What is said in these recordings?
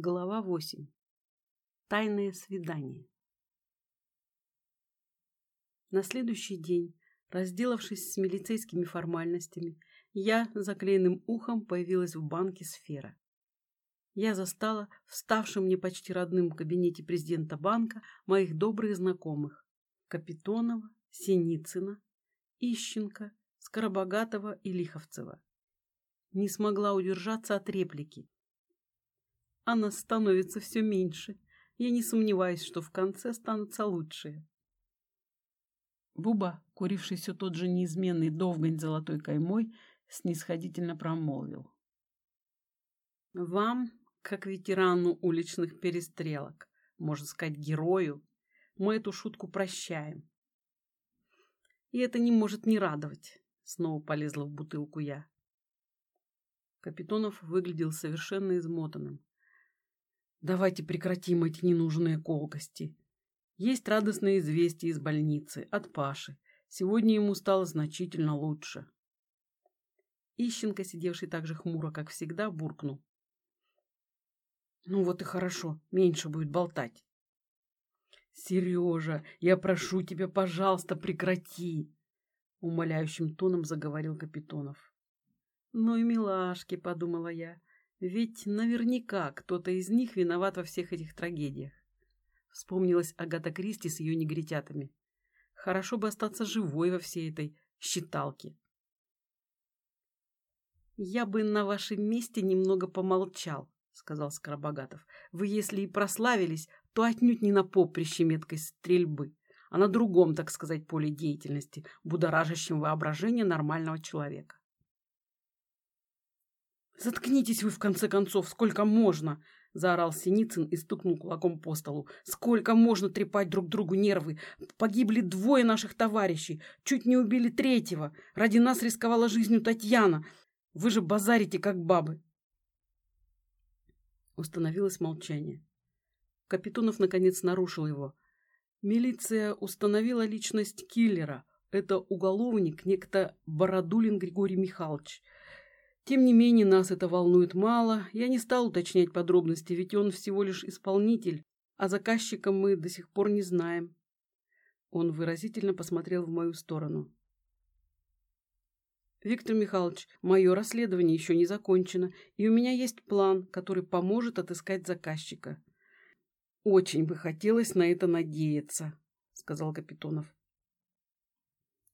Глава 8. Тайное свидание. На следующий день, разделавшись с милицейскими формальностями, я заклеенным ухом появилась в банке «Сфера». Я застала в мне почти родным кабинете президента банка моих добрых знакомых Капитонова, Синицына, Ищенко, Скоробогатова и Лиховцева. Не смогла удержаться от реплики, она становится все меньше. Я не сомневаюсь, что в конце останутся лучшие. Буба, куривший все тот же неизменный довгань золотой каймой, снисходительно промолвил. «Вам, как ветерану уличных перестрелок, можно сказать, герою, мы эту шутку прощаем. И это не может не радовать», — снова полезла в бутылку я. Капитонов выглядел совершенно измотанным. Давайте прекратим эти ненужные колкости. Есть радостное известие из больницы от Паши. Сегодня ему стало значительно лучше. Ищенко, сидевший так же хмуро, как всегда, буркнул. Ну вот и хорошо, меньше будет болтать. Сережа, я прошу тебя, пожалуйста, прекрати, умоляющим тоном заговорил Капитонов. Ну и милашки, подумала я, ведь наверняка кто-то из них виноват во всех этих трагедиях. Вспомнилась Агата Кристи с ее негритятами. Хорошо бы остаться живой во всей этой считалке. «Я бы на вашем месте немного помолчал», — сказал Скоробогатов. «Вы, если и прославились, то отнюдь не на поприще меткой стрельбы, а на другом, так сказать, поле деятельности, будоражащем воображение нормального человека. «Заткнитесь вы, в конце концов, сколько можно!» — заорал Синицын и стукнул кулаком по столу. «Сколько можно трепать друг другу нервы? Погибли двое наших товарищей, чуть не убили третьего. Ради нас рисковала жизнью Татьяна. Вы же базарите, как бабы!» Установилось молчание. Капитонов, наконец, нарушил его. Милиция установила личность киллера. Это уголовник, некто Бородулин Григорий Михайлович — тем не менее, нас это волнует мало. Я не стал уточнять подробности, ведь он всего лишь исполнитель, а заказчика мы до сих пор не знаем. Он выразительно посмотрел в мою сторону. Виктор Михайлович, мое расследование еще не закончено, и у меня есть план, который поможет отыскать заказчика. Очень бы хотелось на это надеяться, сказал Капитонов.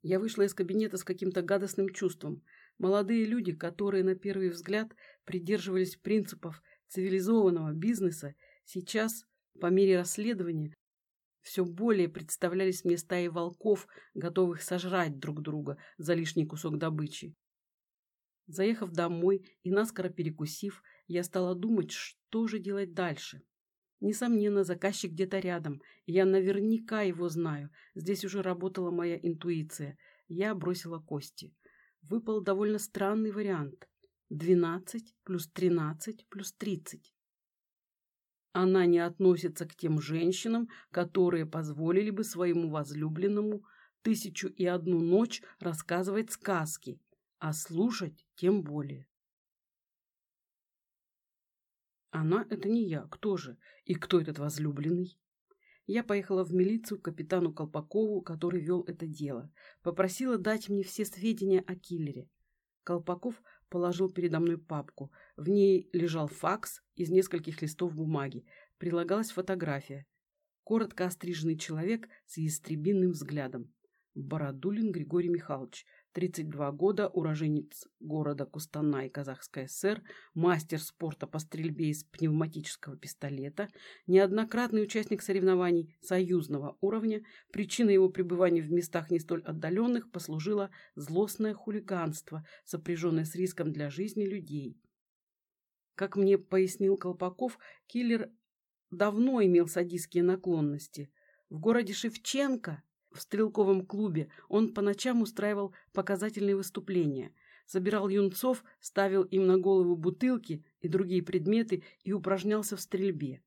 Я вышла из кабинета с каким-то гадостным чувством. Молодые люди, которые на первый взгляд придерживались принципов цивилизованного бизнеса, сейчас, по мере расследования, все более представлялись мне стаи волков, готовых сожрать друг друга за лишний кусок добычи. Заехав домой и наскоро перекусив, я стала думать, что же делать дальше. Несомненно, заказчик где-то рядом, и я наверняка его знаю. Здесь уже работала моя интуиция. Я бросила кости выпал довольно странный вариант. 12 плюс 13 плюс 30. Она не относится к тем женщинам, которые позволили бы своему возлюбленному тысячу и одну ночь рассказывать сказки, а слушать тем более. Она — это не я. Кто же? И кто этот возлюбленный? Я поехала в милицию к капитану Колпакову, который вел это дело. Попросила дать мне все сведения о киллере. Колпаков положил передо мной папку. В ней лежал факс из нескольких листов бумаги. Прилагалась фотография. Коротко остриженный человек с ястребинным взглядом. Бородулин Григорий Михайлович, 32 года, уроженец города Кустанай, Казахская ССР, мастер спорта по стрельбе из пневматического пистолета, неоднократный участник соревнований союзного уровня. Причиной его пребывания в местах не столь отдаленных послужило злостное хулиганство, сопряженное с риском для жизни людей. Как мне пояснил Колпаков, киллер давно имел садистские наклонности. В городе Шевченко в стрелковом клубе он по ночам устраивал показательные выступления, собирал юнцов, ставил им на голову бутылки и другие предметы и упражнялся в стрельбе.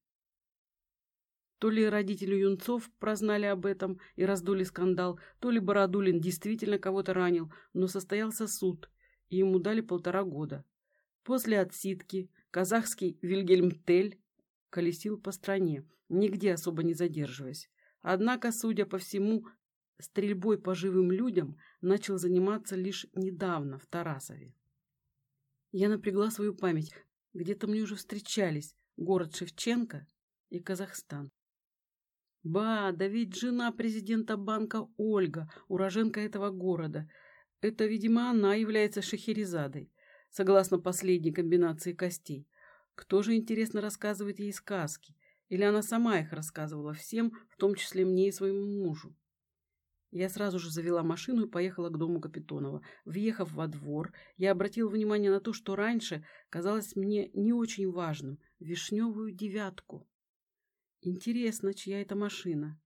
То ли родители юнцов прознали об этом и раздули скандал, то ли Бородулин действительно кого-то ранил, но состоялся суд, и ему дали полтора года. После отсидки казахский Вильгельм Тель колесил по стране, нигде особо не задерживаясь. Однако, судя по всему, стрельбой по живым людям начал заниматься лишь недавно в Тарасове. Я напрягла свою память. Где-то мне уже встречались город Шевченко и Казахстан. Ба, да ведь жена президента банка Ольга, уроженка этого города. Это, видимо, она является Шахерезадой, согласно последней комбинации костей. Кто же, интересно, рассказывает ей сказки? Или она сама их рассказывала всем, в том числе мне и своему мужу? Я сразу же завела машину и поехала к дому Капитонова. Въехав во двор, я обратила внимание на то, что раньше казалось мне не очень важным — вишневую девятку. Интересно, чья это машина?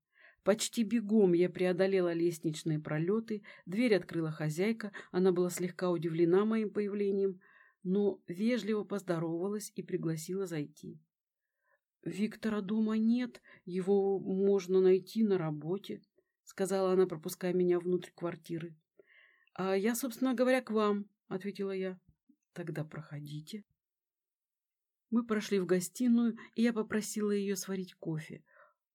Почти бегом я преодолела лестничные пролеты, дверь открыла хозяйка, она была слегка удивлена моим появлением, но вежливо поздоровалась и пригласила зайти. «Виктора дома нет, его можно найти на работе», — сказала она, пропуская меня внутрь квартиры. «А я, собственно говоря, к вам», — ответила я. «Тогда проходите». Мы прошли в гостиную, и я попросила ее сварить кофе.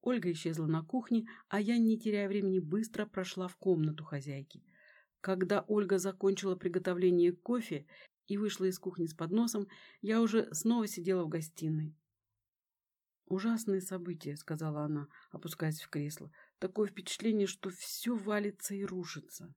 Ольга исчезла на кухне, а я, не теряя времени, быстро прошла в комнату хозяйки. Когда Ольга закончила приготовление кофе и вышла из кухни с подносом, я уже снова сидела в гостиной. «Ужасные события», — сказала она, опускаясь в кресло. «Такое впечатление, что все валится и рушится».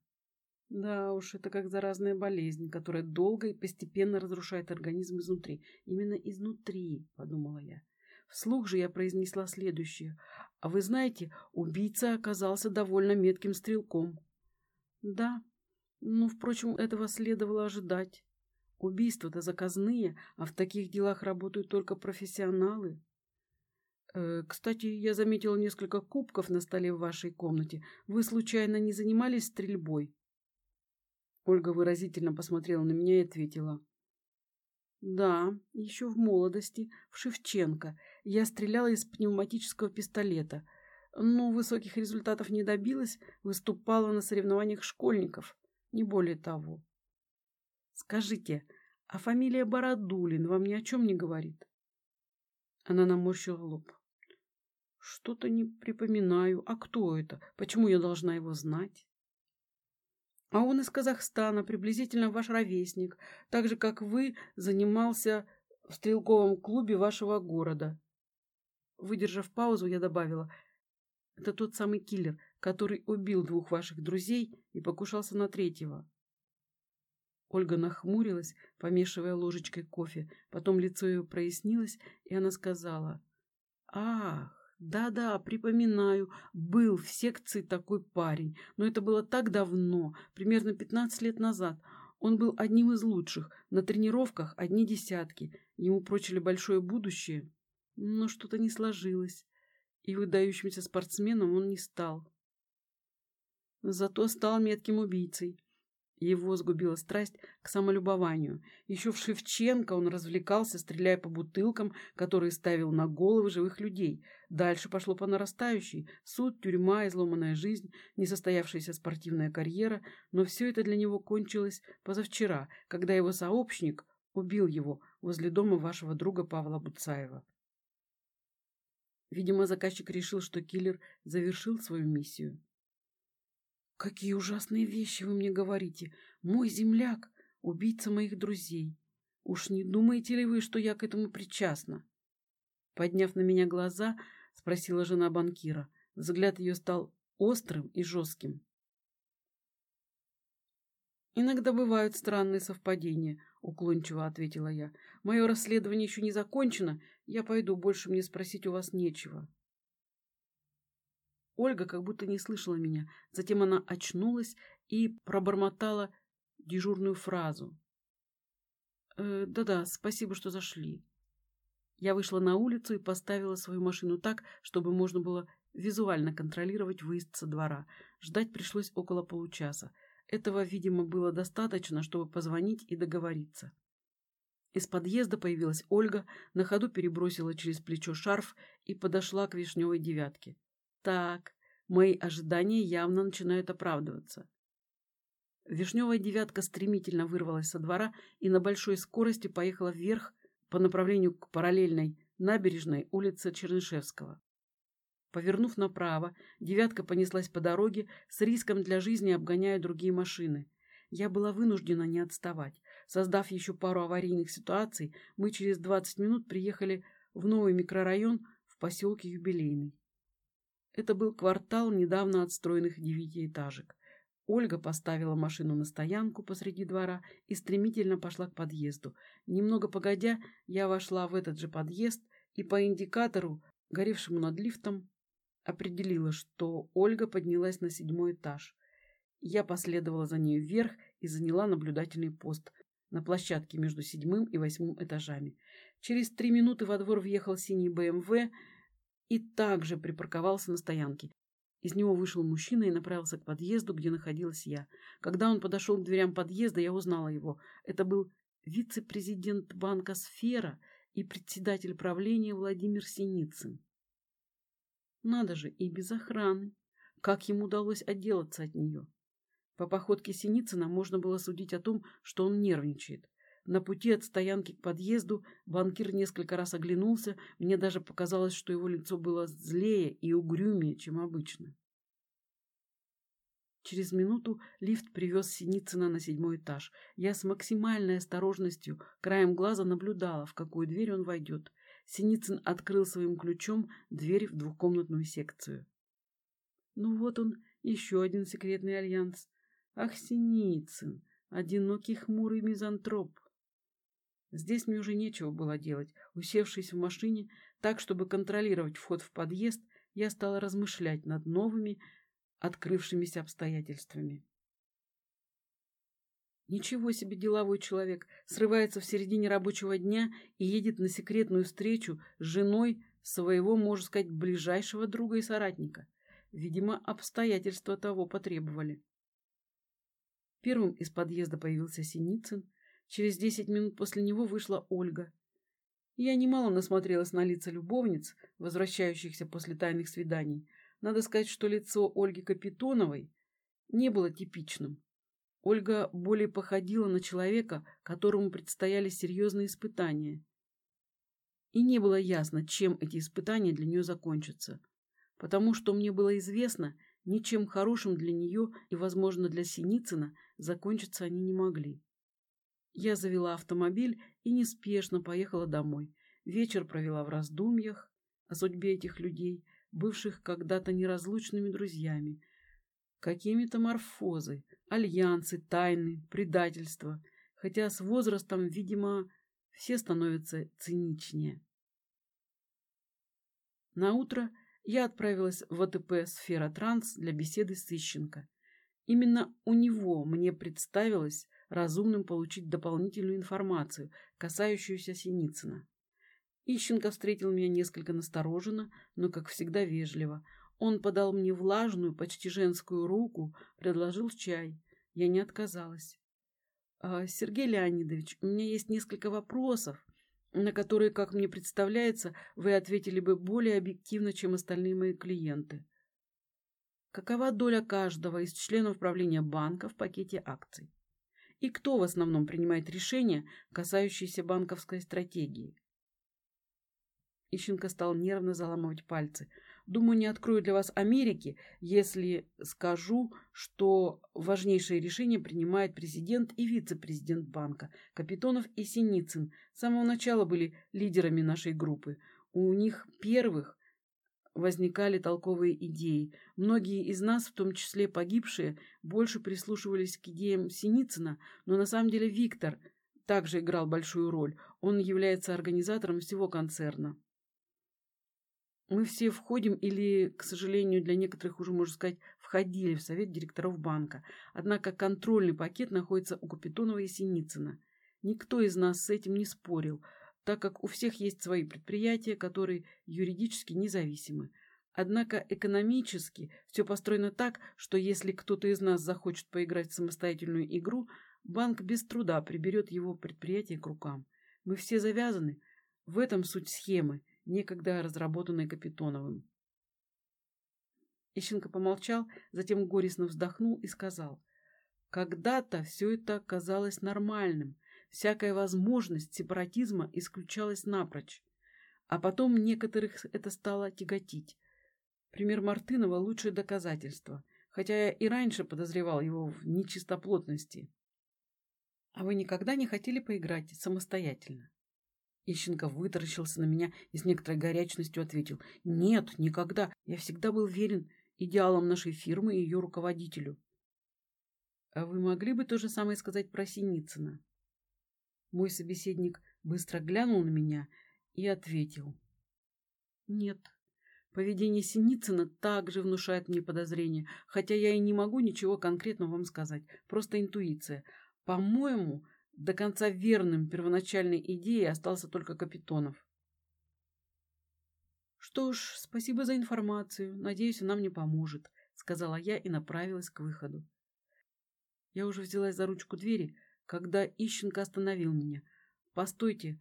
Да уж, это как заразная болезнь, которая долго и постепенно разрушает организм изнутри. Именно изнутри, подумала я. Вслух же я произнесла следующее. А вы знаете, убийца оказался довольно метким стрелком. Да, ну, впрочем, этого следовало ожидать. Убийства-то заказные, а в таких делах работают только профессионалы. Э, кстати, я заметила несколько кубков на столе в вашей комнате. Вы случайно не занимались стрельбой? Ольга выразительно посмотрела на меня и ответила. Да, еще в молодости, в Шевченко, я стреляла из пневматического пистолета, но высоких результатов не добилась, выступала на соревнованиях школьников, не более того. Скажите, а фамилия Бородулин вам ни о чем не говорит? Она наморщила лоб. Что-то не припоминаю. А кто это? Почему я должна его знать? А он из Казахстана, приблизительно ваш ровесник, так же, как вы, занимался в стрелковом клубе вашего города. Выдержав паузу, я добавила, это тот самый киллер, который убил двух ваших друзей и покушался на третьего. Ольга нахмурилась, помешивая ложечкой кофе. Потом лицо ее прояснилось, и она сказала, «Ах, да-да, припоминаю, был в секции такой парень, но это было так давно, примерно 15 лет назад. Он был одним из лучших, на тренировках одни десятки. Ему прочили большое будущее, но что-то не сложилось, и выдающимся спортсменом он не стал. Зато стал метким убийцей. Его сгубила страсть к самолюбованию. Еще в Шевченко он развлекался, стреляя по бутылкам, которые ставил на головы живых людей. Дальше пошло по нарастающей. Суд, тюрьма, изломанная жизнь, несостоявшаяся спортивная карьера. Но все это для него кончилось позавчера, когда его сообщник убил его возле дома вашего друга Павла Буцаева. Видимо, заказчик решил, что киллер завершил свою миссию. Какие ужасные вещи вы мне говорите. Мой земляк — убийца моих друзей. Уж не думаете ли вы, что я к этому причастна? Подняв на меня глаза, спросила жена банкира. Взгляд ее стал острым и жестким. «Иногда бывают странные совпадения», — уклончиво ответила я. «Мое расследование еще не закончено. Я пойду, больше мне спросить у вас нечего». Ольга как будто не слышала меня. Затем она очнулась и пробормотала дежурную фразу. «Э, «Да-да, спасибо, что зашли». Я вышла на улицу и поставила свою машину так, чтобы можно было визуально контролировать выезд со двора. Ждать пришлось около получаса. Этого, видимо, было достаточно, чтобы позвонить и договориться. Из подъезда появилась Ольга, на ходу перебросила через плечо шарф и подошла к вишневой девятке. Так, мои ожидания явно начинают оправдываться. Вишневая девятка стремительно вырвалась со двора и на большой скорости поехала вверх по направлению к параллельной набережной улица Чернышевского. Повернув направо, девятка понеслась по дороге, с риском для жизни обгоняя другие машины. Я была вынуждена не отставать. Создав еще пару аварийных ситуаций, мы через 20 минут приехали в новый микрорайон в поселке Юбилейный. Это был квартал недавно отстроенных девятиэтажек. Ольга поставила машину на стоянку посреди двора и стремительно пошла к подъезду. Немного погодя, я вошла в этот же подъезд и по индикатору, горевшему над лифтом, определила, что Ольга поднялась на седьмой этаж. Я последовала за ней вверх и заняла наблюдательный пост на площадке между седьмым и восьмым этажами. Через три минуты во двор въехал синий БМВ и также припарковался на стоянке. Из него вышел мужчина и направился к подъезду, где находилась я. Когда он подошел к дверям подъезда, я узнала его. Это был вице-президент банка «Сфера» и председатель правления Владимир Синицын. Надо же, и без охраны. Как ему удалось отделаться от нее? По походке Синицына можно было судить о том, что он нервничает. На пути от стоянки к подъезду банкир несколько раз оглянулся, мне даже показалось, что его лицо было злее и угрюмее, чем обычно. Через минуту лифт привез Синицына на седьмой этаж. Я с максимальной осторожностью краем глаза наблюдала, в какую дверь он войдет. Синицын открыл своим ключом дверь в двухкомнатную секцию. Ну вот он, еще один секретный альянс. Ах, Синицын, одинокий хмурый мизантроп. Здесь мне уже нечего было делать. Усевшись в машине, так, чтобы контролировать вход в подъезд, я стала размышлять над новыми, открывшимися обстоятельствами. Ничего себе деловой человек, срывается в середине рабочего дня и едет на секретную встречу с женой своего, можно сказать, ближайшего друга и соратника. Видимо, обстоятельства того потребовали. Первым из подъезда появился Синицын, Через десять минут после него вышла Ольга. Я немало насмотрелась на лица любовниц, возвращающихся после тайных свиданий. Надо сказать, что лицо Ольги Капитоновой не было типичным. Ольга более походила на человека, которому предстояли серьезные испытания. И не было ясно, чем эти испытания для нее закончатся. Потому что мне было известно, ничем хорошим для нее и, возможно, для Синицына закончиться они не могли. Я завела автомобиль и неспешно поехала домой. Вечер провела в раздумьях о судьбе этих людей, бывших когда-то неразлучными друзьями. Какими-то морфозы, альянсы, тайны, предательства. Хотя с возрастом, видимо, все становятся циничнее. На утро я отправилась в АТП «Сфера Транс» для беседы с Ищенко. Именно у него мне представилось разумным получить дополнительную информацию, касающуюся Синицына. Ищенко встретил меня несколько настороженно, но, как всегда, вежливо. Он подал мне влажную, почти женскую руку, предложил чай. Я не отказалась. «А, «Сергей Леонидович, у меня есть несколько вопросов, на которые, как мне представляется, вы ответили бы более объективно, чем остальные мои клиенты. Какова доля каждого из членов правления банка в пакете акций? И кто в основном принимает решения, касающиеся банковской стратегии. Ищенко стал нервно заламывать пальцы. Думаю, не открою для вас Америки, если скажу, что важнейшие решения принимает президент и вице-президент банка. Капитонов и Синицын с самого начала были лидерами нашей группы. У них первых возникали толковые идеи. Многие из нас, в том числе погибшие, больше прислушивались к идеям Синицына, но на самом деле Виктор также играл большую роль. Он является организатором всего концерна. Мы все входим или, к сожалению, для некоторых уже, можно сказать, входили в совет директоров банка. Однако контрольный пакет находится у Капитонова и Синицына. Никто из нас с этим не спорил – так как у всех есть свои предприятия, которые юридически независимы. Однако экономически все построено так, что если кто-то из нас захочет поиграть в самостоятельную игру, банк без труда приберет его предприятие к рукам. Мы все завязаны. В этом суть схемы, некогда разработанной Капитоновым. Ищенко помолчал, затем горестно вздохнул и сказал, «Когда-то все это казалось нормальным, Всякая возможность сепаратизма исключалась напрочь. А потом некоторых это стало тяготить. Пример Мартынова – лучшее доказательство, хотя я и раньше подозревал его в нечистоплотности. А вы никогда не хотели поиграть самостоятельно? Ищенко вытаращился на меня и с некоторой горячностью ответил. Нет, никогда. Я всегда был верен идеалам нашей фирмы и ее руководителю. А вы могли бы то же самое сказать про Синицына? Мой собеседник быстро глянул на меня и ответил. Нет, поведение Синицына также внушает мне подозрения, хотя я и не могу ничего конкретного вам сказать, просто интуиция. По-моему, до конца верным первоначальной идеей остался только Капитонов. «Что ж, спасибо за информацию. Надеюсь, она мне поможет», — сказала я и направилась к выходу. Я уже взялась за ручку двери, когда Ищенко остановил меня. «Постойте,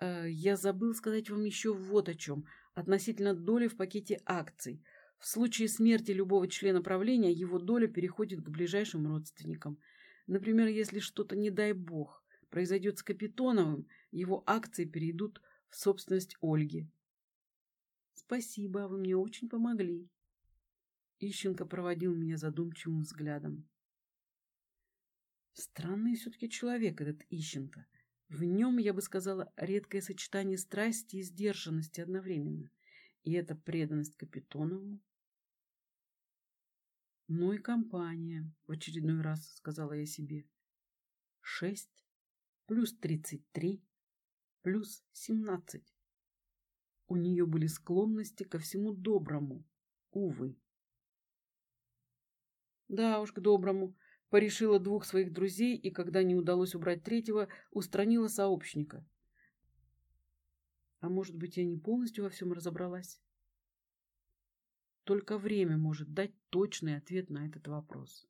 э, я забыл сказать вам еще вот о чем, относительно доли в пакете акций. В случае смерти любого члена правления его доля переходит к ближайшим родственникам. Например, если что-то, не дай бог, произойдет с Капитоновым, его акции перейдут в собственность Ольги. Спасибо, вы мне очень помогли. Ищенко проводил меня задумчивым взглядом. Странный все-таки человек этот Ищенко. В нем, я бы сказала, редкое сочетание страсти и сдержанности одновременно. И эта преданность Капитонову. Ну и компания, в очередной раз сказала я себе. Шесть плюс тридцать три плюс семнадцать. У нее были склонности ко всему доброму, увы. Да уж, к доброму. Порешила двух своих друзей и, когда не удалось убрать третьего, устранила сообщника. А может быть, я не полностью во всем разобралась? Только время может дать точный ответ на этот вопрос.